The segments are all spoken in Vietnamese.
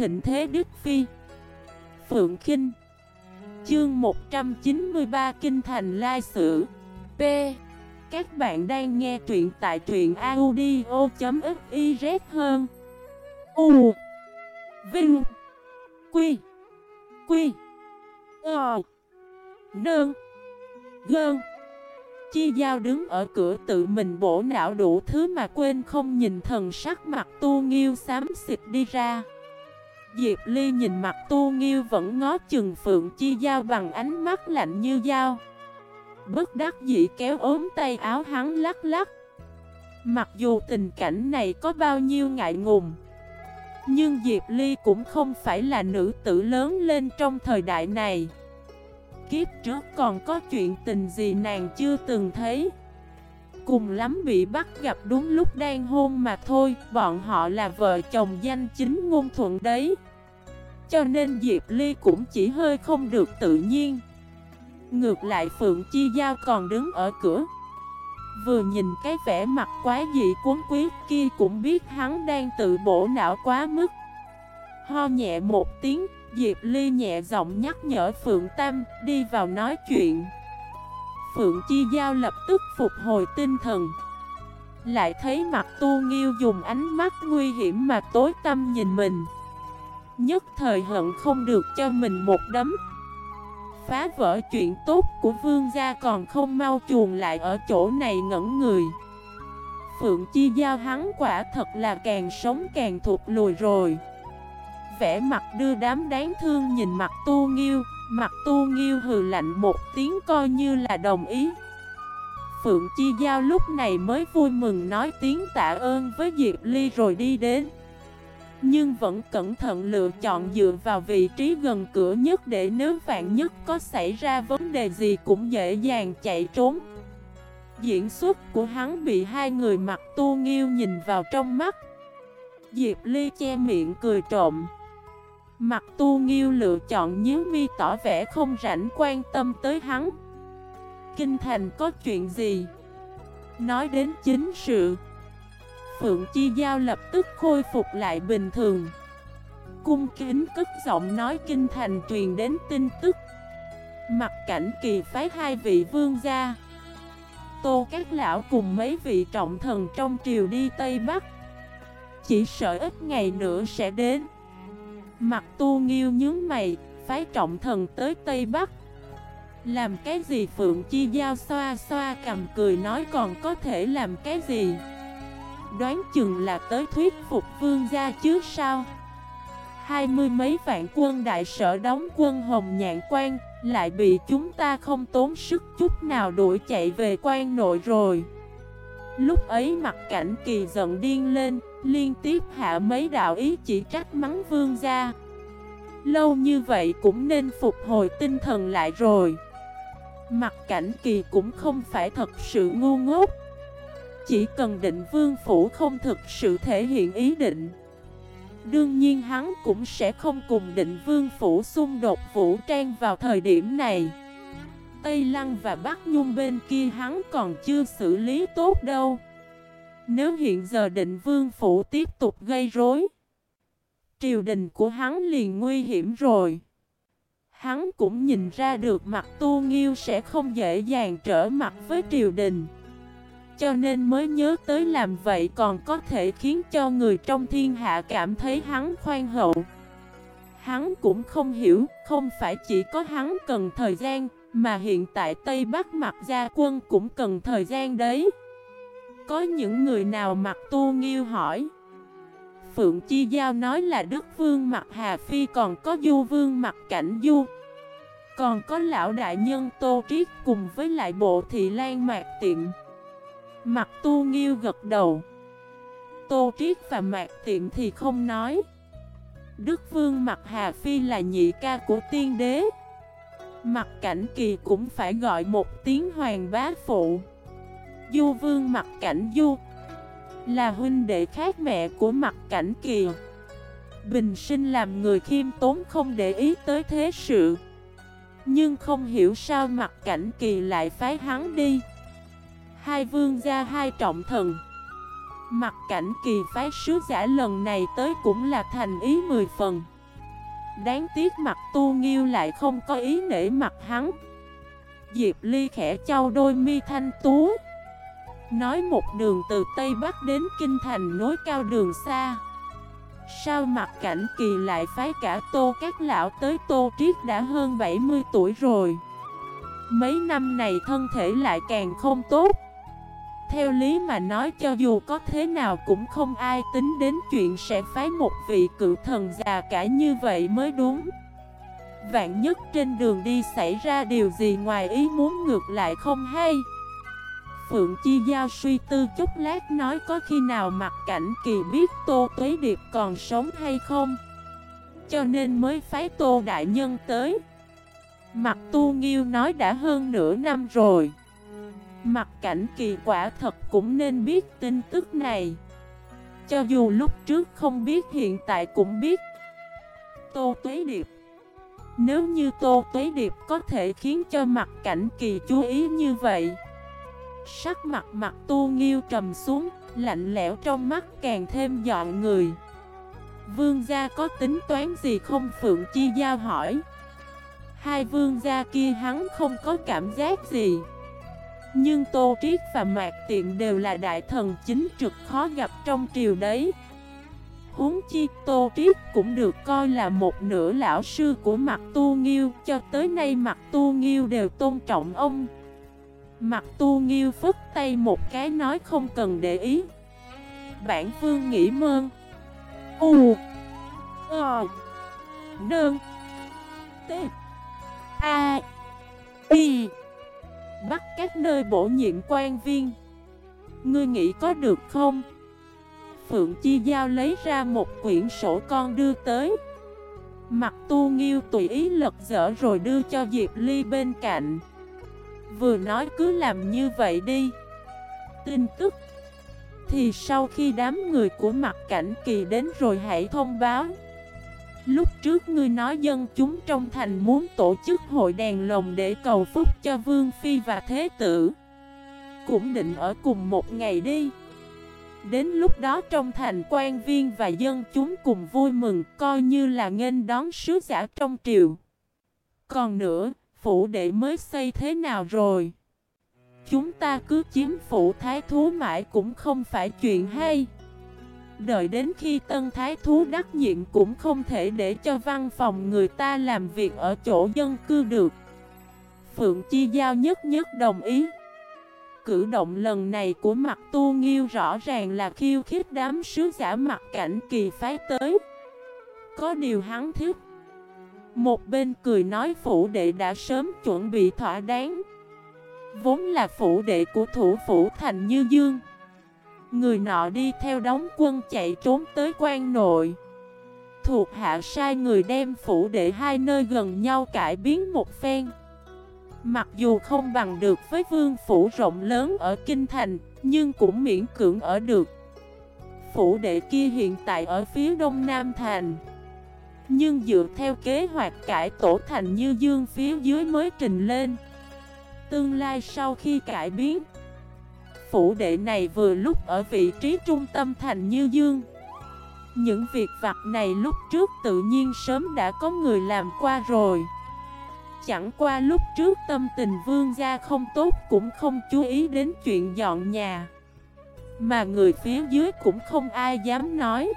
thịnh thế Đức Phi. Phượng Kinh. Chương 193 Kinh Thành Lai Sử. P. Các bạn đang nghe truyện tại truyện audio.xyz hơn. U. Vinh. Quy. Quy. Ờ. Nơn. Gơn. Chi Giao đứng ở cửa tự mình bổ não đủ thứ mà quên không nhìn thần sắc mặt tu nghiêu xám xịt đi ra. Diệp Ly nhìn mặt tu nghiêu vẫn ngó chừng Phượng Chi Giao bằng ánh mắt lạnh như dao. Bất đắc dĩ kéo ốm tay áo hắn lắc lắc. Mặc dù tình cảnh này có bao nhiêu ngại ngùng, Nhưng Diệp Ly cũng không phải là nữ tử lớn lên trong thời đại này. Kiếp trước còn có chuyện tình gì nàng chưa từng thấy. Cùng lắm bị bắt gặp đúng lúc đang hôn mà thôi, Bọn họ là vợ chồng danh chính ngôn thuận đấy. Cho nên Diệp Ly cũng chỉ hơi không được tự nhiên. Ngược lại Phượng Chi Giao còn đứng ở cửa. Vừa nhìn cái vẻ mặt quá dị cuốn quyết kia cũng biết hắn đang tự bổ não quá mức. Ho nhẹ một tiếng, Diệp Ly nhẹ giọng nhắc nhở Phượng Tam đi vào nói chuyện. Phượng Chi Giao lập tức phục hồi tinh thần. Lại thấy mặt tu nghiêu dùng ánh mắt nguy hiểm mà tối tâm nhìn mình. Nhất thời hận không được cho mình một đấm. Phá vỡ chuyện tốt của vương gia còn không mau chuồn lại ở chỗ này ngẩn người. Phượng Chi Giao hắn quả thật là càng sống càng thụt lùi rồi. Vẻ mặt đưa đám đáng thương nhìn mặt tu nghiêu Mặt tu nghiêu hừ lạnh một tiếng coi như là đồng ý. Phượng Chi Giao lúc này mới vui mừng nói tiếng tạ ơn với Diệp Ly rồi đi đến. Nhưng vẫn cẩn thận lựa chọn dựa vào vị trí gần cửa nhất để nếu vạn nhất có xảy ra vấn đề gì cũng dễ dàng chạy trốn. Diễn xuất của hắn bị hai người mặt tu nghiêu nhìn vào trong mắt. Diệp Ly che miệng cười trộm. Mặt tu nghiêu lựa chọn nhớ mi tỏ vẻ không rảnh quan tâm tới hắn. Kinh thành có chuyện gì? Nói đến chính sự. Phượng Chi Giao lập tức khôi phục lại bình thường. Cung kính cất giọng nói kinh thành truyền đến tin tức. Mặt cảnh kỳ phái hai vị vương gia. Tô các lão cùng mấy vị trọng thần trong triều đi Tây Bắc. Chỉ sợ ít ngày nữa sẽ đến. Mặt tu nghiêu nhướng mày, phái trọng thần tới Tây Bắc. Làm cái gì Phượng Chi Giao xoa xoa cầm cười nói còn có thể làm cái gì? Đoán chừng là tới thuyết phục vương gia chứ sao? Hai mươi mấy vạn quân đại sở đóng quân hồng nhạn quan Lại bị chúng ta không tốn sức chút nào đuổi chạy về quan nội rồi. Lúc ấy mặt cảnh kỳ giận điên lên Liên tiếp hạ mấy đạo ý chỉ trách mắng vương gia. Lâu như vậy cũng nên phục hồi tinh thần lại rồi. Mặt cảnh kỳ cũng không phải thật sự ngu ngốc. Chỉ cần định vương phủ không thực sự thể hiện ý định. Đương nhiên hắn cũng sẽ không cùng định vương phủ xung đột vũ trang vào thời điểm này. Tây Lăng và Bắc Nhung bên kia hắn còn chưa xử lý tốt đâu. Nếu hiện giờ định vương phủ tiếp tục gây rối Triều đình của hắn liền nguy hiểm rồi. Hắn cũng nhìn ra được mặt tu nghiêu sẽ không dễ dàng trở mặt với triều đình. Cho nên mới nhớ tới làm vậy còn có thể khiến cho người trong thiên hạ cảm thấy hắn khoan hậu. Hắn cũng không hiểu, không phải chỉ có hắn cần thời gian Mà hiện tại Tây Bắc mặt gia quân cũng cần thời gian đấy. Có những người nào mặc tu nghiêu hỏi? Phượng Chi Giao nói là Đức Vương mặt Hà Phi còn có Du Vương mặt Cảnh Du. Còn có lão đại nhân Tô Triết cùng với lại bộ thị lan mạc tiệm Mặt tu nghiêu gật đầu. Tô Triết và mạc tiệm thì không nói. Đức Vương mặt Hà Phi là nhị ca của tiên đế. Mặt cảnh kỳ cũng phải gọi một tiếng hoàng bá phụ. Du Vương mặt cảnh Du là huynh đệ khác mẹ của mặt cảnh kỳ Bình sinh làm người khiêm tốn không để ý tới thế sự, Nhưng không hiểu sao mặt cảnh kỳ lại phái hắn đi. Hai vương gia hai trọng thần, Mặt cảnh kỳ phái sứ giả lần này tới cũng là thành ý mười phần. Đáng tiếc mặt tu nghiêu lại không có ý nể mặt hắn. Diệp Ly khẽ trao đôi mi thanh tú. Nói một đường từ Tây Bắc đến Kinh Thành nối cao đường xa. Sao mặt cảnh kỳ lại phái cả Tô Các Lão tới Tô Triết đã hơn 70 tuổi rồi. Mấy năm này thân thể lại càng không tốt. Theo lý mà nói cho dù có thế nào cũng không ai tính đến chuyện sẽ phái một vị cự thần già cả như vậy mới đúng. Vạn nhất trên đường đi xảy ra điều gì ngoài ý muốn ngược lại không hay. Phượng Chi Giao suy tư chút lát nói có khi nào mặt cảnh kỳ biết Tô Tuế Điệp còn sống hay không. Cho nên mới phái Tô Đại Nhân tới. Mặt Tu Nghiêu nói đã hơn nửa năm rồi. Mặt cảnh kỳ quả thật cũng nên biết tin tức này. Cho dù lúc trước không biết, hiện tại cũng biết. Tô Tuế Điệp. Nếu như Tô Tuế Điệp có thể khiến cho mặt cảnh kỳ chú ý như vậy Sắc mặt mặt tu nghiêu trầm xuống, Lạnh lẽo trong mắt càng thêm dọn người. Vương gia có tính toán gì không? Phượng Chi Giao hỏi. Hai vương gia kia hắn không có cảm giác gì. Nhưng Tô Triết và Mạc Tiện đều là đại thần chính trực khó gặp trong triều đấy. Huống chi, Tô Triết cũng được coi là một nửa lão sư của Mạc tu nghiêu. Cho tới nay Mạc tu nghiêu đều tôn trọng ông. Mặt tu nghiêu phức tay một cái nói không cần để ý. Bản vương nghĩ mơn. U Ờ Nơn, T, A Y Bắt các nơi bổ nhiệm quan viên. Ngươi nghĩ có được không? Phượng Chi Giao lấy ra một quyển sổ con đưa tới. Mặt tu nghiêu tùy ý lật dở rồi đưa cho Diệp Ly bên cạnh. Vừa nói cứ làm như vậy đi. Tin tức. Thì sau khi đám người của mặt cảnh kỳ đến rồi hãy thông báo. Lúc trước ngươi nói dân chúng trong thành muốn tổ chức hội đèn lồng để cầu phúc cho Vương Phi và Thế Tử. Cũng định ở cùng một ngày đi. Đến lúc đó trong thành quan viên và dân chúng cùng vui mừng coi như là nghênh đón sứ giả trong triều. Còn nữa, phủ đệ mới xây thế nào rồi? Chúng ta cứ chiếm phủ thái thú mãi cũng không phải chuyện hay. Đợi đến khi tân thái thú đắc nhiệm cũng không thể để cho văn phòng người ta làm việc ở chỗ dân cư được. Phượng Chi Giao nhất nhất đồng ý. Cử động lần này của mặt tu nghiêu rõ ràng là khiêu khích đám sứ giả mặt cảnh kỳ phái tới. Có điều hắn thích một bên cười nói phủ đệ đã sớm chuẩn bị thỏa đáng. Vốn là phủ đệ của thủ phủ thành Như Dương. Người nọ đi theo đóng quân chạy trốn tới quan nội. Thuộc hạ sai người đem phủ đệ hai nơi gần nhau cải biến một phen. Mặc dù không bằng được với vương phủ rộng lớn ở Kinh Thành, Nhưng cũng miễn cưỡng ở được. Phủ đệ kia hiện tại ở phía đông nam thành nhưng dựa theo kế hoạch cải tổ thành như dương phía dưới mới trình lên. Tương lai sau khi cải biến, Phủ đệ này vừa lúc ở vị trí trung tâm thành như dương. Những việc vặt này lúc trước tự nhiên sớm đã có người làm qua rồi. Chẳng qua lúc trước tâm tình vương gia không tốt cũng không chú ý đến chuyện dọn nhà. Mà người phía dưới cũng không ai dám nói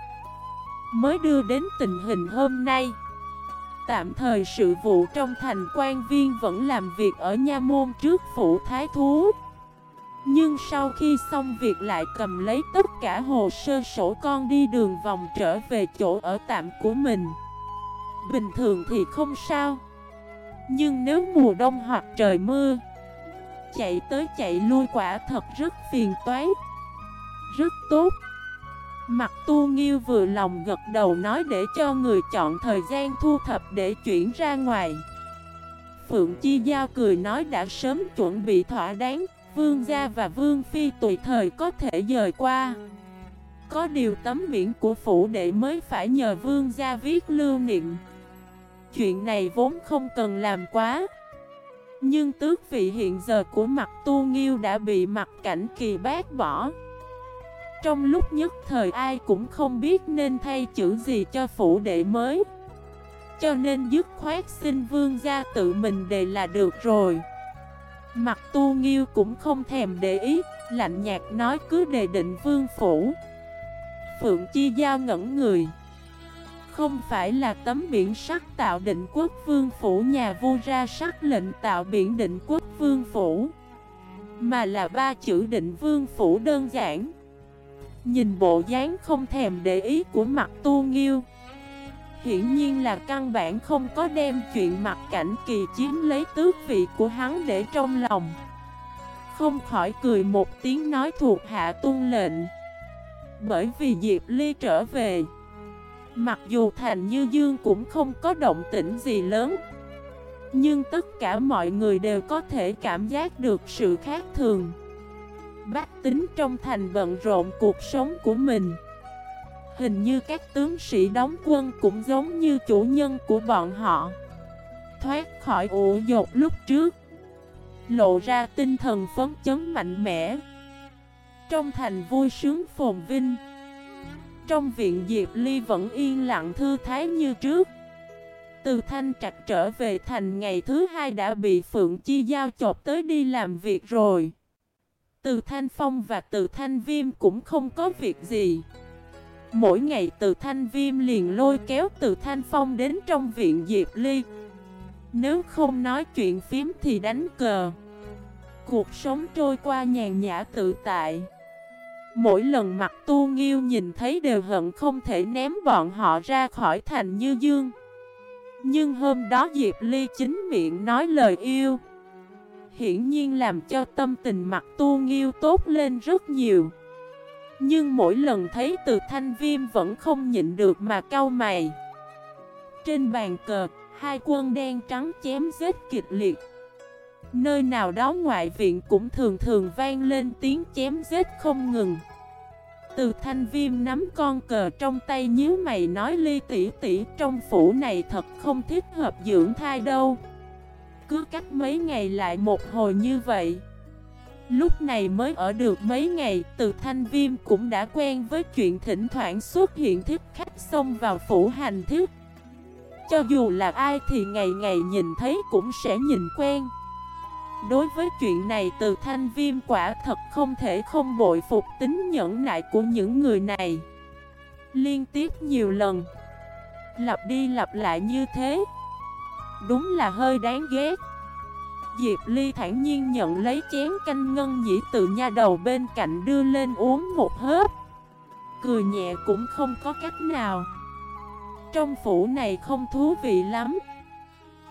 mới đưa đến tình hình hôm nay. Tạm thời sự vụ trong thành quan viên vẫn làm việc ở nha môn trước phủ thái thú. Nhưng sau khi xong việc lại cầm lấy tất cả hồ sơ sổ con đi đường vòng trở về chỗ ở tạm của mình. Bình thường thì không sao. Nhưng nếu mùa đông hoặc trời mưa, chạy tới chạy lui quả thật rất phiền toái. Rất tốt. Mặt tu nghiêu vừa lòng gật đầu nói để cho người chọn thời gian thu thập để chuyển ra ngoài. Phượng Chi Giao cười nói đã sớm chuẩn bị thỏa đáng, Vương gia và Vương Phi tùy thời có thể dời qua. Có điều tấm biển của phủ đệ mới phải nhờ Vương gia viết lưu niệm. Chuyện này vốn không cần làm quá. Nhưng tước vị hiện giờ của mặt tu nghiêu đã bị mặt cảnh kỳ bác bỏ. Trong lúc nhất thời ai cũng không biết nên thay chữ gì cho phủ đệ mới. Cho nên dứt khoát xin vương gia tự mình đề là được rồi. Mặt tu nghiêu cũng không thèm để ý, Lạnh nhạt nói cứ đề định vương phủ. Phượng Chi Giao ngẩn người. Không phải là tấm biển sắc tạo định quốc vương phủ, nhà vua ra sắc lệnh tạo biển định quốc vương phủ, Mà là ba chữ định vương phủ đơn giản. Nhìn bộ dáng không thèm để ý của mặt tu nghiêu. Hiển nhiên là căn bản không có đem chuyện mặt cảnh kỳ chiếm lấy tước vị của hắn để trong lòng. Không khỏi cười một tiếng nói thuộc hạ tuân lệnh. Bởi vì Diệp Ly trở về, Mặc dù Thành Như Dương cũng không có động tĩnh gì lớn, Nhưng tất cả mọi người đều có thể cảm giác được sự khác thường. Bách tính trong thành bận rộn cuộc sống của mình. Hình như các tướng sĩ đóng quân cũng giống như chủ nhân của bọn họ. Thoát khỏi ủ dột lúc trước, Lộ ra tinh thần phấn chấn mạnh mẽ. Trong thành vui sướng phồn vinh, Trong viện Diệp Ly vẫn yên lặng thư thái như trước. Từ thanh trạch trở về thành ngày thứ hai đã bị Phượng Chi giao chộp tới đi làm việc rồi. Từ Thanh Phong và Từ Thanh Viêm cũng không có việc gì. Mỗi ngày từ Thanh Viêm liền lôi kéo từ Thanh Phong đến trong viện Diệp Ly. Nếu không nói chuyện phím thì đánh cờ. Cuộc sống trôi qua nhàn nhã tự tại. Mỗi lần mặt tu nghiêu nhìn thấy đều hận không thể ném bọn họ ra khỏi thành như dương. Nhưng hôm đó Diệp Ly chính miệng nói lời yêu. Hiển nhiên làm cho tâm tình mặt tu nghiêu tốt lên rất nhiều. Nhưng mỗi lần thấy từ thanh viêm vẫn không nhịn được mà cau mày. Trên bàn cờ, hai quân đen trắng chém giết kịch liệt. Nơi nào đó ngoại viện cũng thường thường vang lên tiếng chém giết không ngừng. Từ thanh viêm nắm con cờ trong tay nhíu mày nói ly tỷ tỷ trong phủ này thật không thích hợp dưỡng thai đâu. Cứ cách mấy ngày lại một hồi như vậy Lúc này mới ở được mấy ngày, từ thanh viêm cũng đã quen với chuyện thỉnh thoảng xuất hiện thiết khách xông vào phủ hành thiết. Cho dù là ai thì ngày ngày nhìn thấy cũng sẽ nhìn quen. Đối với chuyện này từ thanh viêm quả thật không thể không bội phục tính nhẫn nại của những người này. Liên tiếp nhiều lần, lặp đi lặp lại như thế, đúng là hơi đáng ghét. Diệp Ly thản nhiên nhận lấy chén canh ngân nhĩ từ nha đầu bên cạnh đưa lên uống một hớp. Cười nhẹ cũng không có cách nào. Trong phủ này không thú vị lắm.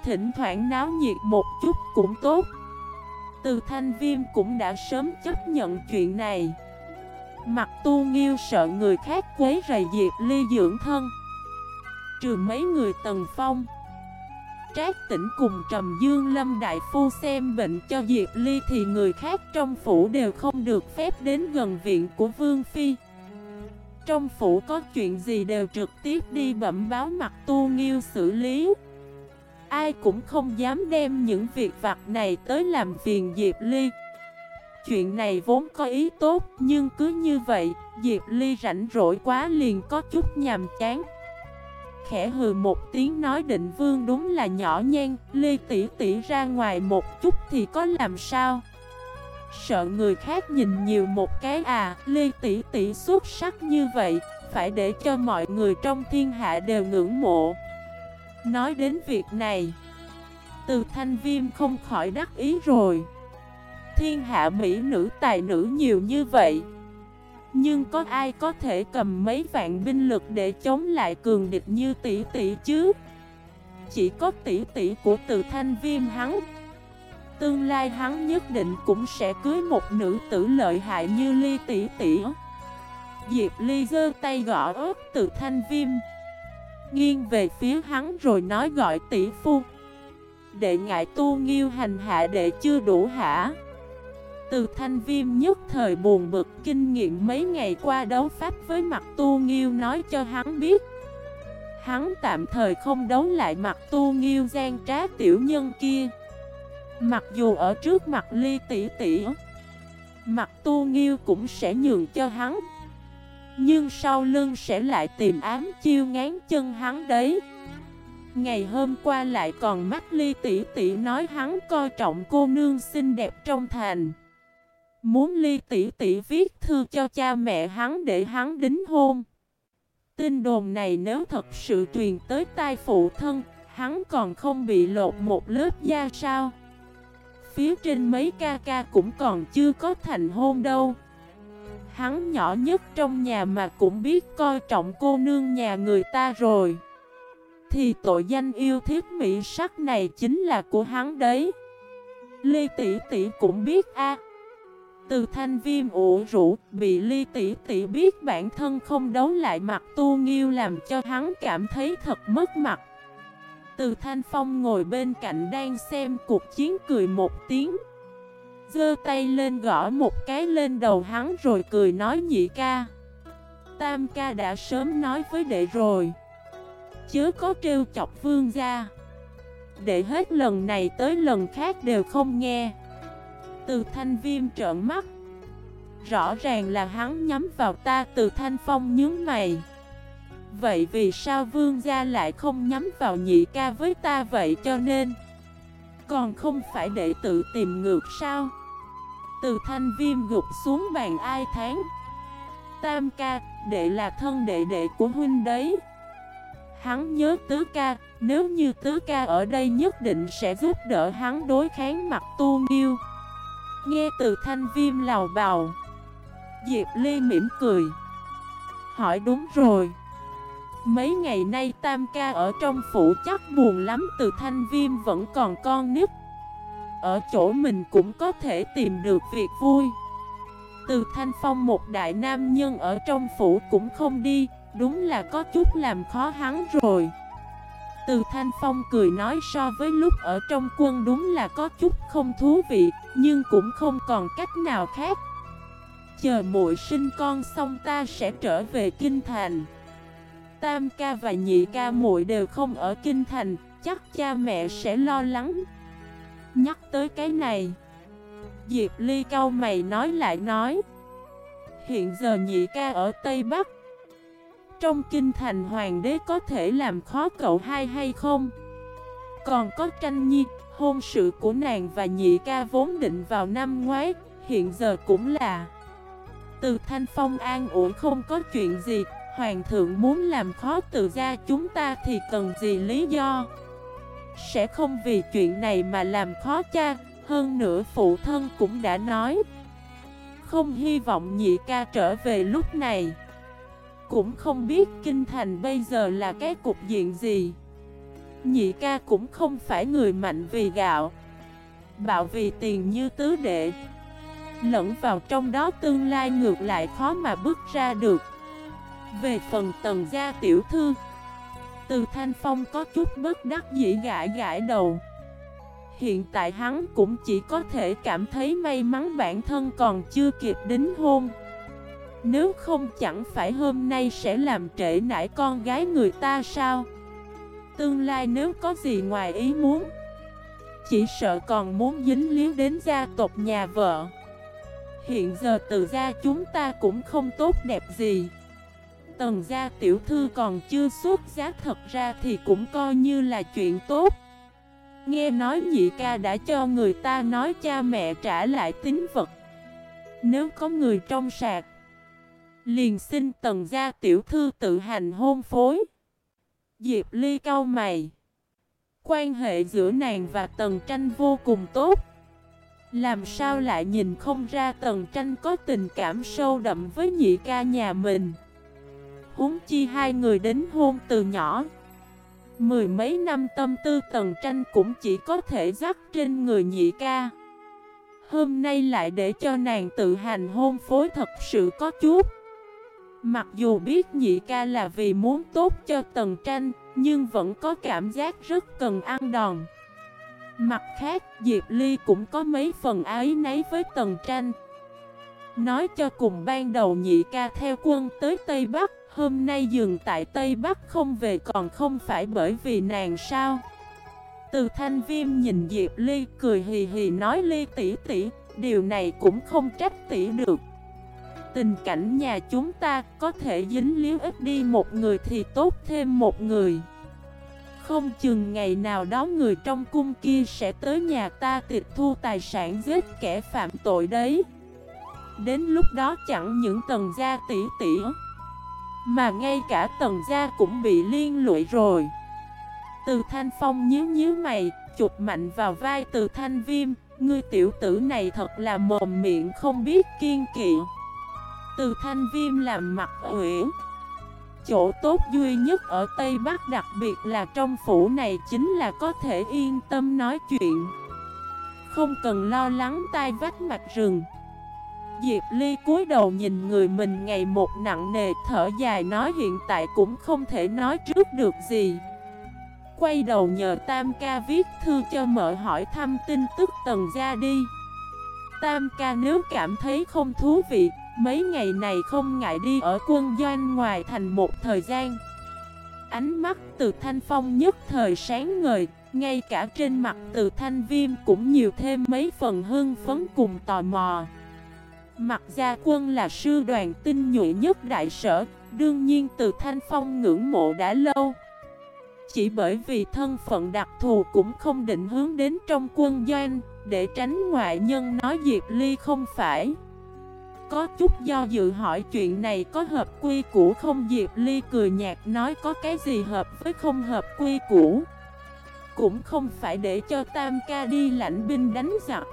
Thỉnh thoảng náo nhiệt một chút cũng tốt. Từ thanh viêm cũng đã sớm chấp nhận chuyện này. Mặt tu nghiêu sợ người khác quấy rầy Diệp Ly dưỡng thân. Trừ mấy người tần phong Trác tỉnh cùng Trầm Dương Lâm Đại Phu xem bệnh cho Diệp Ly thì người khác trong phủ đều không được phép đến gần viện của Vương Phi. Trong phủ có chuyện gì đều trực tiếp đi bẩm báo mặt tu nghiêu xử lý. Ai cũng không dám đem những việc vặt này tới làm phiền Diệp Ly. Chuyện này vốn có ý tốt nhưng cứ như vậy, Diệp Ly rảnh rỗi quá liền có chút nhàm chán khẽ hừ một tiếng nói định vương đúng là nhỏ nhen ly tỷ tỷ ra ngoài một chút thì có làm sao? Sợ người khác nhìn nhiều một cái à Ly tỷ tỷ xuất sắc như vậy, Phải để cho mọi người trong thiên hạ đều ngưỡng mộ. Nói đến việc này, Từ thanh viêm không khỏi đắc ý rồi. Thiên hạ mỹ nữ tài nữ nhiều như vậy nhưng có ai có thể cầm mấy vạn binh lực để chống lại cường địch như tỷ tỷ chứ? Chỉ có tỷ tỷ của từ thanh viêm hắn. Tương lai hắn nhất định cũng sẽ cưới một nữ tử lợi hại như ly tỷ tỷ. Diệp ly giơ tay gõ ớt từ thanh viêm. Nghiêng về phía hắn rồi nói gọi tỷ phu. Đệ ngại tu nghiêu hành hạ đệ chưa đủ hả? Từ thanh viêm nhất thời buồn bực, kinh nghiệm mấy ngày qua đấu pháp với mặt tu nghiêu nói cho hắn biết. Hắn tạm thời không đấu lại mặt tu nghiêu gian trá tiểu nhân kia. Mặc dù ở trước mặt ly tỷ tỷ, Mặt tu nghiêu cũng sẽ nhường cho hắn. Nhưng sau lưng sẽ lại tìm ám chiêu ngán chân hắn đấy. Ngày hôm qua lại còn mắt ly tỷ tỷ nói hắn coi trọng cô nương xinh đẹp trong thành. Muốn ly tỷ tỷ viết thư cho cha mẹ hắn để hắn đính hôn. Tin đồn này nếu thật sự truyền tới tai phụ thân, Hắn còn không bị lột một lớp da sao? Phía trên mấy ca ca cũng còn chưa có thành hôn đâu. Hắn nhỏ nhất trong nhà mà cũng biết coi trọng cô nương nhà người ta rồi. Thì tội danh yêu thiết mỹ sắc này chính là của hắn đấy. Lê Tỷ Tỷ cũng biết a từ thanh viêm ủ rũ Bị Ly Tỷ Tỷ biết bản thân không đấu lại mặt tu nghiêu Làm cho hắn cảm thấy thật mất mặt. Từ thanh phong ngồi bên cạnh đang xem cuộc chiến cười một tiếng. Giơ tay lên gõ một cái lên đầu hắn rồi cười nói nhị ca. Tam ca đã sớm nói với đệ rồi. Chớ có trêu chọc vương gia. Đệ hết lần này tới lần khác đều không nghe. Từ thanh viêm trợn mắt. Rõ ràng là hắn nhắm vào ta từ thanh phong nhướng mày. Vậy vì sao vương gia lại không nhắm vào nhị ca với ta vậy cho nên? Còn không phải để tự tìm ngược sao? Từ thanh viêm gục xuống bàn ai tháng Tam ca, đệ là thân đệ đệ của huynh đấy. Hắn nhớ tứ ca, nếu như tứ ca ở đây nhất định sẽ giúp đỡ hắn đối kháng mặt tu nghiêu. Nghe từ thanh viêm lào bào. Diệp Ly mỉm cười. Hỏi đúng rồi. Mấy ngày nay Tam ca ở trong phủ chắc buồn lắm, Từ thanh viêm vẫn còn con nít. Ở chỗ mình cũng có thể tìm được việc vui. Từ Thanh Phong một đại nam nhân ở trong phủ cũng không đi, Đúng là có chút làm khó hắn rồi. Từ Thanh Phong cười nói so với lúc ở trong quân đúng là có chút không thú vị, Nhưng cũng không còn cách nào khác. Chờ muội sinh con xong ta sẽ trở về Kinh Thành. Tam ca và nhị ca muội đều không ở Kinh Thành, Chắc cha mẹ sẽ lo lắng. Nhắc tới cái này, Diệp Ly cau mày nói lại nói, Hiện giờ nhị ca ở Tây Bắc trong kinh thành hoàng đế có thể làm khó cậu hai hay không? Còn có tranh nhi, hôn sự của nàng và nhị ca vốn định vào năm ngoái Hiện giờ cũng là. Từ Thanh Phong an ủi không có chuyện gì Hoàng thượng muốn làm khó từ gia chúng ta thì cần gì lý do? Sẽ không vì chuyện này mà làm khó cha Hơn nữa phụ thân cũng đã nói. Không hy vọng nhị ca trở về lúc này. Cũng không biết kinh thành bây giờ là cái cục diện gì. Nhị ca cũng không phải người mạnh vì gạo, Bạo vì tiền như tứ đệ. Lẫn vào trong đó tương lai ngược lại khó mà bước ra được. Về phần tần gia tiểu thư, từ Thanh Phong có chút bất đắc dĩ gãi gãi đầu. Hiện tại hắn cũng chỉ có thể cảm thấy may mắn bản thân còn chưa kịp đính hôn. Nếu không chẳng phải hôm nay sẽ làm trễ nải con gái người ta sao? Tương lai nếu có gì ngoài ý muốn, Chỉ sợ còn muốn dính líu đến gia tộc nhà vợ. Hiện giờ từ gia chúng ta cũng không tốt đẹp gì. Tần gia tiểu thư còn chưa xuất giá thật ra thì cũng coi như là chuyện tốt. Nghe nói nhị ca đã cho người ta nói cha mẹ trả lại tín vật. Nếu có người trong sạc Liền xin tần gia tiểu thư tự hành hôn phối. Diệp Ly cau mày. Quan hệ giữa nàng và tần tranh vô cùng tốt. Làm sao lại nhìn không ra tần tranh có tình cảm sâu đậm với nhị ca nhà mình? Huống chi hai người đến hôn từ nhỏ. Mười mấy năm tâm tư tần tranh cũng chỉ có thể dắt trên người nhị ca. Hôm nay lại để cho nàng tự hành hôn phối thật sự có chút. Mặc dù biết nhị ca là vì muốn tốt cho tần tranh, Nhưng vẫn có cảm giác rất cần ăn đòn. Mặt khác, Diệp Ly cũng có mấy phần ái nấy với tần tranh. Nói cho cùng ban đầu nhị ca theo quân tới Tây Bắc, Hôm nay dừng tại Tây Bắc không về còn không phải bởi vì nàng sao? Từ thanh viêm nhìn Diệp Ly cười hì hì nói Ly tỷ tỷ, Điều này cũng không trách tỷ được. Tình cảnh nhà chúng ta có thể dính líu ít đi một người thì tốt thêm một người. Không chừng ngày nào đó người trong cung kia sẽ tới nhà ta tịch thu tài sản giết kẻ phạm tội đấy. Đến lúc đó chẳng những tầng gia tỷ tỷ Mà ngay cả tầng gia cũng bị liên lụy rồi. Từ thanh phong nhíu nhíu mày, Chụp mạnh vào vai từ thanh viêm. Ngươi tiểu tử này thật là mồm miệng không biết kiên kỵ. Từ thanh viêm làm mặt uyển Chỗ tốt duy nhất ở Tây Bắc đặc biệt là trong phủ này chính là có thể yên tâm nói chuyện. Không cần lo lắng tai vách mạch rừng. Diệp Ly cúi đầu nhìn người mình ngày một nặng nề, thở dài nói hiện tại cũng không thể nói trước được gì. Quay đầu nhờ Tam ca viết thư cho mợ hỏi thăm tin tức tần gia đi. Tam ca nếu cảm thấy không thú vị Mấy ngày này không ngại đi ở quân doanh ngoài thành một thời gian. Ánh mắt từ thanh phong nhất thời sáng ngời, Ngay cả trên mặt từ thanh viêm cũng nhiều thêm mấy phần hưng phấn cùng tò mò. Mặt gia quân là sư đoàn tinh nhuệ nhất đại sở, Đương nhiên từ thanh phong ngưỡng mộ đã lâu. Chỉ bởi vì thân phận đặc thù cũng không định hướng đến trong quân doanh, Để tránh ngoại nhân nói Diệp Ly không phải có chút do dự hỏi chuyện này có hợp quy củ không? Diệp Ly cười nhạt nói, có cái gì hợp với không hợp quy củ? Cũng không phải để cho Tam ca đi lãnh binh đánh giặc.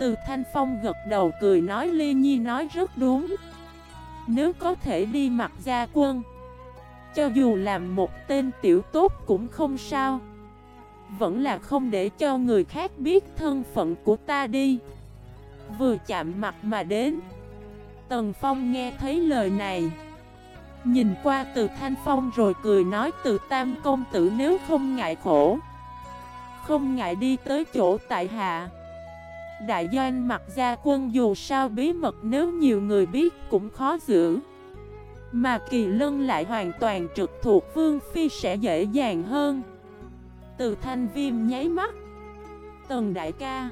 Từ Thanh Phong gật đầu cười nói, Ly Nhi nói rất đúng. Nếu có thể đi mặc gia quân, Cho dù làm một tên tiểu tốt cũng không sao. Vẫn là không để cho người khác biết thân phận của ta đi. Vừa chạm mặt mà đến Tần Phong nghe thấy lời này. Nhìn qua từ Thanh Phong rồi cười nói từ Tam Công Tử nếu không ngại khổ. Không ngại đi tới chỗ tại hạ. Đại doanh mặt gia quân dù sao bí mật nếu nhiều người biết cũng khó giữ. Mà kỳ lân lại hoàn toàn trực thuộc Vương Phi sẽ dễ dàng hơn. Từ thanh viêm nháy mắt. Tần đại ca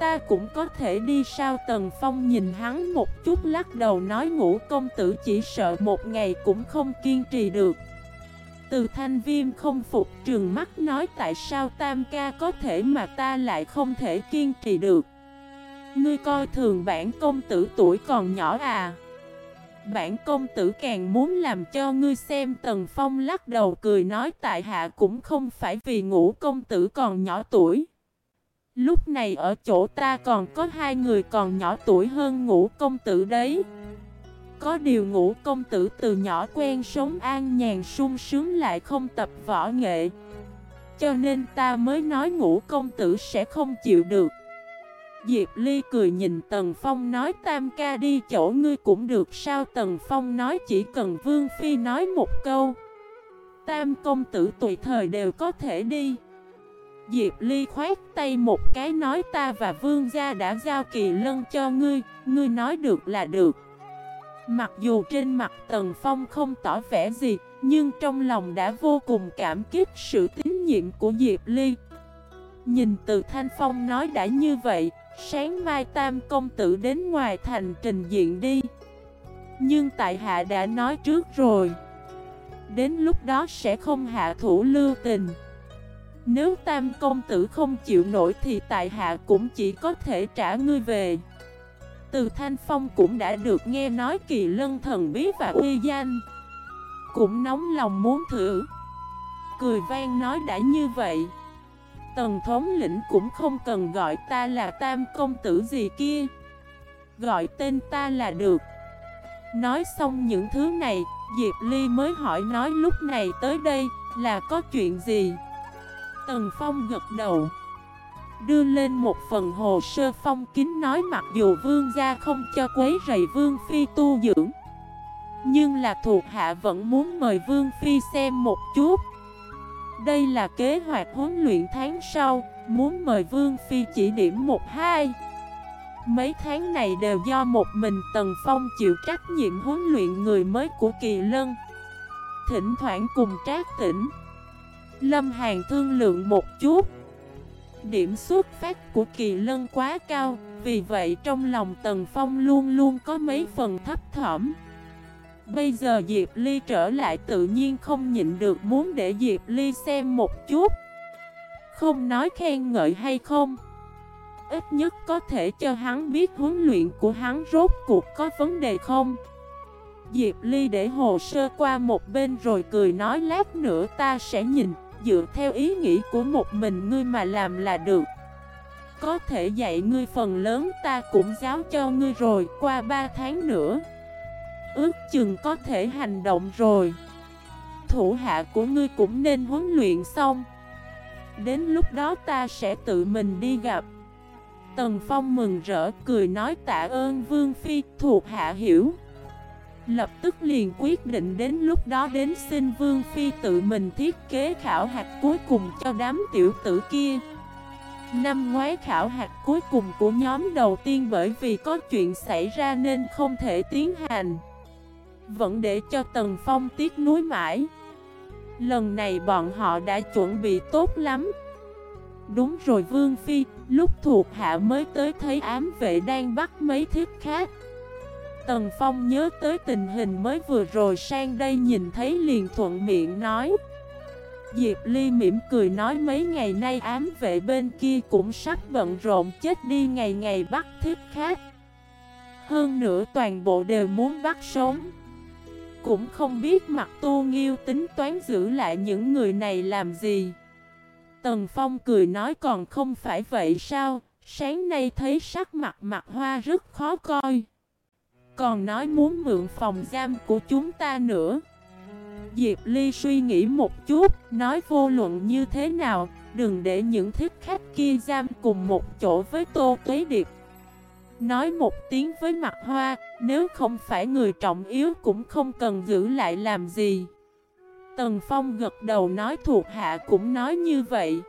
Ta cũng có thể đi sao? Tần Phong nhìn hắn một chút lắc đầu nói, ngũ công tử chỉ sợ một ngày cũng không kiên trì được. Từ thanh viêm không phục trường mắt nói, tại sao tam ca có thể mà ta lại không thể kiên trì được? Ngươi coi thường bản công tử tuổi còn nhỏ à? Bản công tử càng muốn làm cho ngươi xem. Tần Phong lắc đầu cười nói, tại hạ cũng không phải vì ngũ công tử còn nhỏ tuổi. Lúc này ở chỗ ta còn có hai người còn nhỏ tuổi hơn ngũ công tử đấy. Có điều ngũ công tử từ nhỏ quen sống an nhàn sung sướng lại không tập võ nghệ. Cho nên ta mới nói ngũ công tử sẽ không chịu được. Diệp Ly cười nhìn Tần Phong nói, tam ca đi chỗ ngươi cũng được sao? Tần Phong nói, chỉ cần Vương Phi nói một câu, Tam công tử tùy thời đều có thể đi. Diệp Ly khoát tay một cái nói ta và vương gia đã giao kỳ lân cho ngươi, ngươi nói được là được. Mặc dù trên mặt Tần Phong không tỏ vẻ gì, nhưng trong lòng đã vô cùng cảm kích sự tín nhiệm của Diệp Ly. Nhìn từ Thanh Phong nói đã như vậy, sáng mai Tam Công Tử đến ngoài thành trình diện đi. Nhưng tại hạ đã nói trước rồi, đến lúc đó sẽ không hạ thủ lưu tình. Nếu tam công tử không chịu nổi thì tại hạ cũng chỉ có thể trả ngươi về. Từ Thanh Phong cũng đã được nghe nói kỳ lân thần bí và uy danh. Cũng nóng lòng muốn thử. Cười vang nói đã như vậy. Tần thống lĩnh cũng không cần gọi ta là tam công tử gì kia. Gọi tên ta là được. Nói xong những thứ này, Diệp Ly mới hỏi nói lúc này tới đây là có chuyện gì? Tần Phong gật đầu, Đưa lên một phần hồ sơ phong kín nói mặc dù vương gia không cho quấy rầy vương phi tu dưỡng, Nhưng là thuộc hạ vẫn muốn mời vương phi xem một chút. Đây là kế hoạch huấn luyện tháng sau, Muốn mời vương phi chỉ điểm một hai. Mấy tháng này đều do một mình Tần Phong chịu trách nhiệm huấn luyện người mới của Kỳ Lân. Thỉnh thoảng cùng trác tỉnh Lâm Hàn thương lượng một chút. Điểm xuất phát của kỳ lân quá cao, Vì vậy trong lòng Tần Phong luôn luôn có mấy phần thấp thỏm. Bây giờ Diệp Ly trở lại tự nhiên không nhịn được muốn để Diệp Ly xem một chút. Không nói khen ngợi hay không, Ít nhất có thể cho hắn biết huấn luyện của hắn rốt cuộc có vấn đề không. Diệp Ly để hồ sơ qua một bên rồi cười nói lát nữa ta sẽ nhìn. Dựa theo ý nghĩ của một mình ngươi mà làm là được. Có thể dạy ngươi phần lớn, ta cũng giáo cho ngươi rồi, qua 3 tháng nữa. Ước chừng có thể hành động rồi. Thủ hạ của ngươi cũng nên huấn luyện xong. Đến lúc đó ta sẽ tự mình đi gặp. Tần Phong mừng rỡ, cười nói tạ ơn Vương Phi, thuộc hạ hiểu. Lập tức liền quyết định đến lúc đó đến xin Vương Phi tự mình thiết kế khảo hạt cuối cùng cho đám tiểu tử kia. Năm ngoái khảo hạt cuối cùng của nhóm đầu tiên bởi vì có chuyện xảy ra nên không thể tiến hành. Vẫn để cho Tần Phong tiếc nuối mãi. Lần này bọn họ đã chuẩn bị tốt lắm. Đúng rồi Vương Phi, lúc thuộc hạ mới tới thấy ám vệ đang bắt mấy thiết khác. Tần Phong nhớ tới tình hình mới vừa rồi sang đây nhìn thấy liền thuận miệng nói. Diệp Ly mỉm cười nói mấy ngày nay ám vệ bên kia cũng sắp bận rộn chết đi ngày ngày bắt thiết khác. Hơn nữa toàn bộ đều muốn bắt sống. Cũng không biết mặt tu nghiêu tính toán giữ lại những người này làm gì. Tần Phong cười nói còn không phải vậy sao? Sáng nay thấy sắc mặt mặt hoa rất khó coi còn nói muốn mượn phòng giam của chúng ta nữa. Diệp Ly suy nghĩ một chút, Nói vô luận như thế nào, Đừng để những thiết khách kia giam cùng một chỗ với Tô Tuế Điệp. Nói một tiếng với mặt hoa, Nếu không phải người trọng yếu cũng không cần giữ lại làm gì. Tần Phong gật đầu nói thuộc hạ cũng nói như vậy.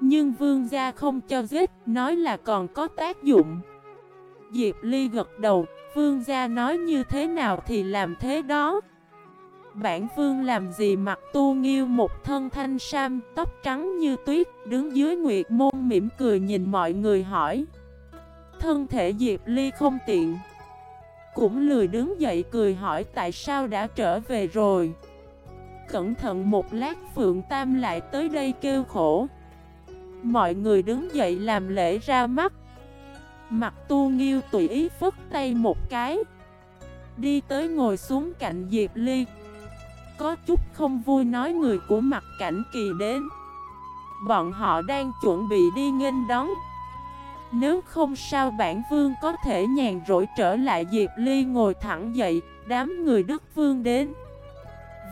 Nhưng vương gia không cho giết, Nói là còn có tác dụng. Diệp Ly gật đầu Vương gia nói như thế nào thì làm thế đó. Bản vương làm gì mặc tu nghiêu một thân thanh sam, Tóc trắng như tuyết, Đứng dưới nguyệt môn mỉm cười nhìn mọi người hỏi. Thân thể Diệp Ly không tiện. Cũng lười đứng dậy cười hỏi tại sao đã trở về rồi. Cẩn thận một lát Phượng Tam lại tới đây kêu khổ. Mọi người đứng dậy làm lễ ra mắt. Mặt tu nghiêu tùy ý phất tay một cái. Đi tới ngồi xuống cạnh Diệp Ly. Có chút không vui nói người của mặt cảnh kỳ đến. Bọn họ đang chuẩn bị đi nghênh đón. Nếu không sao bản vương có thể nhàn rỗi trở lại Diệp Ly ngồi thẳng dậy, Đám người Đức Vương đến.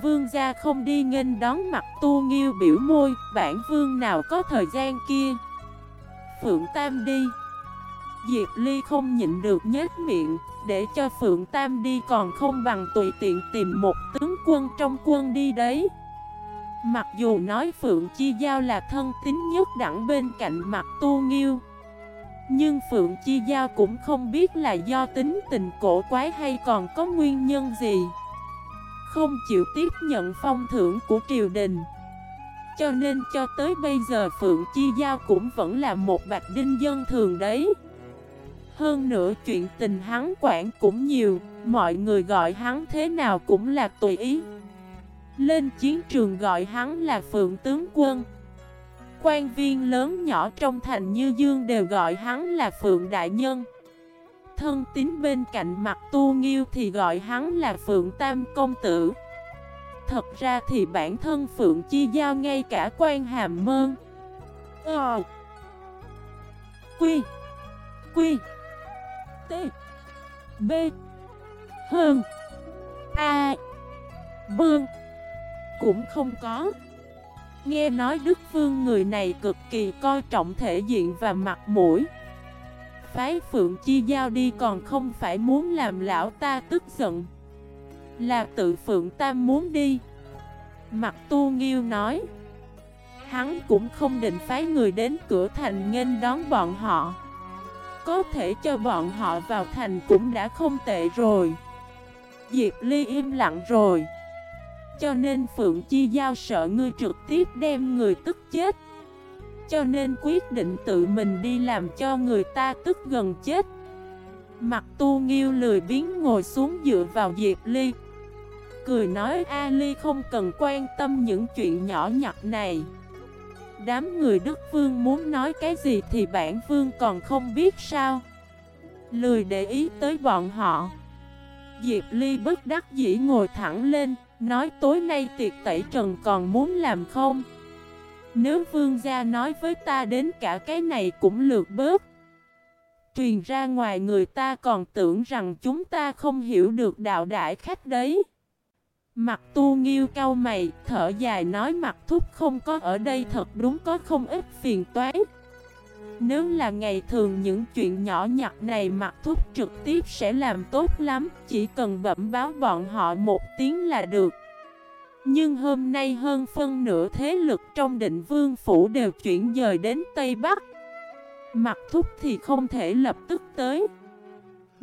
Vương gia không đi nghênh đón mặt tu nghiêu biểu môi, Bản vương nào có thời gian kia? Phượng Tam đi. Diệp Ly không nhịn được nhếch miệng, để cho Phượng Tam đi còn không bằng tùy tiện tìm một tướng quân trong quân đi đấy. Mặc dù nói Phượng Chi Giao là thân tín nhất đẳng bên cạnh mặt tu nghiêu Nhưng Phượng Chi Giao cũng không biết là do tính tình cổ quái hay còn có nguyên nhân gì. Không chịu tiếp nhận phong thưởng của triều đình. Cho nên cho tới bây giờ Phượng Chi Giao cũng vẫn là một bạch đinh dân thường đấy hơn nữa chuyện tình hắn quản cũng nhiều, mọi người gọi hắn thế nào cũng là tùy ý. Lên chiến trường gọi hắn là Phượng Tướng Quân. quan viên lớn nhỏ trong thành Như Dương đều gọi hắn là Phượng Đại Nhân. Thân tín bên cạnh mặt tu nghiêu thì gọi hắn là Phượng Tam Công Tử. Thật ra thì bản thân Phượng Chi Giao ngay cả quan hàm mơn. Ờ. Quy. Quy. T, B Hơn A, Vương. Cũng không có. Nghe nói Đức Vương người này cực kỳ coi trọng thể diện và mặt mũi. Phái Phượng Chi Giao đi còn không phải muốn làm lão ta tức giận. Là tự Phượng Tam muốn đi. Mặt tu nghiêu nói, Hắn cũng không định phái người đến cửa thành nghênh đón bọn họ có thể cho bọn họ vào thành cũng đã không tệ rồi. Diệp Ly im lặng rồi. Cho nên Phượng Chi Giao sợ ngươi trực tiếp đem người tức chết. Cho nên quyết định tự mình đi làm cho người ta tức gần chết. Mặt tu nghiêu lười biến ngồi xuống dựa vào Diệp Ly. Cười nói A Ly không cần quan tâm những chuyện nhỏ nhặt này. Đám người Đức Vương muốn nói cái gì thì bản Vương còn không biết sao. Lười để ý tới bọn họ. Diệp Ly bất đắc dĩ ngồi thẳng lên, Nói tối nay tiệc tẩy trần còn muốn làm không? Nếu vương gia nói với ta đến cả cái này cũng lượt bớt. Truyền ra ngoài người ta còn tưởng rằng chúng ta không hiểu được đạo đại khách đấy. Mặt tu nghiêu cao mày, thở dài nói mặt thúc không có ở đây thật đúng có không ít phiền toái. Nếu là ngày thường những chuyện nhỏ nhặt này mặt thúc trực tiếp sẽ làm tốt lắm Chỉ cần bẩm báo bọn họ một tiếng là được. Nhưng hôm nay hơn phân nửa thế lực trong định vương phủ đều chuyển dời đến Tây Bắc. Mặt thúc thì không thể lập tức tới.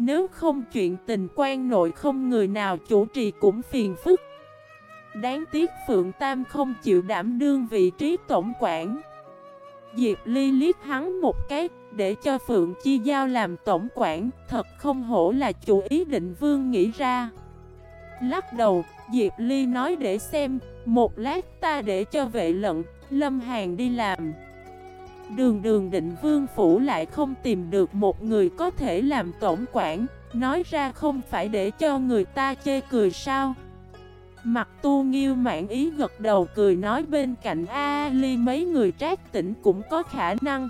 Nếu không chuyện tình quan nội không người nào chủ trì cũng phiền phức. Đáng tiếc Phượng Tam không chịu đảm đương vị trí tổng quản. Diệp Ly liếc hắn một cái, Để cho Phượng Chi Giao làm tổng quản, Thật không hổ là chủ ý định vương nghĩ ra. Lắc đầu, Diệp Ly nói để xem, Một lát ta để cho vệ lận, Lâm Hàn đi làm. Đường đường định vương phủ lại không tìm được một người có thể làm tổng quản. Nói ra không phải để cho người ta chê cười sao? Mặt tu nghiêu mãn ý gật đầu cười nói bên cạnh A Ly mấy người trác tỉnh cũng có khả năng.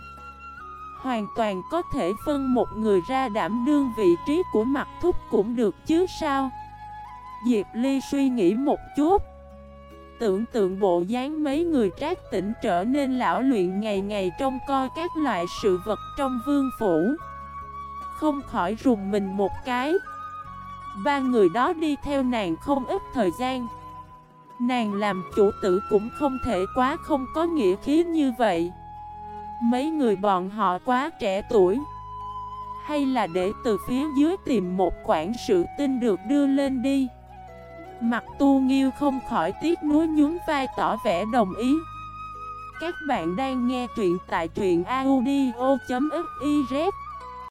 Hoàn toàn có thể phân một người ra đảm đương vị trí của mặt thúc cũng được chứ sao? Diệp Ly suy nghĩ một chút. Tưởng tượng bộ dáng mấy người trác tỉnh trở nên lão luyện ngày ngày trông coi các loại sự vật trong vương phủ. Không khỏi rùng mình một cái. Ba người đó đi theo nàng không ít thời gian. Nàng làm chủ tử cũng không thể quá không có nghĩa khí như vậy. Mấy người bọn họ quá trẻ tuổi. Hay là để từ phía dưới tìm một quản sự tin được đưa lên đi. Mặt tu nghiêu không khỏi tiếc nuối nhún vai tỏ vẻ đồng ý. Các bạn đang nghe truyện tại truyện audio.fif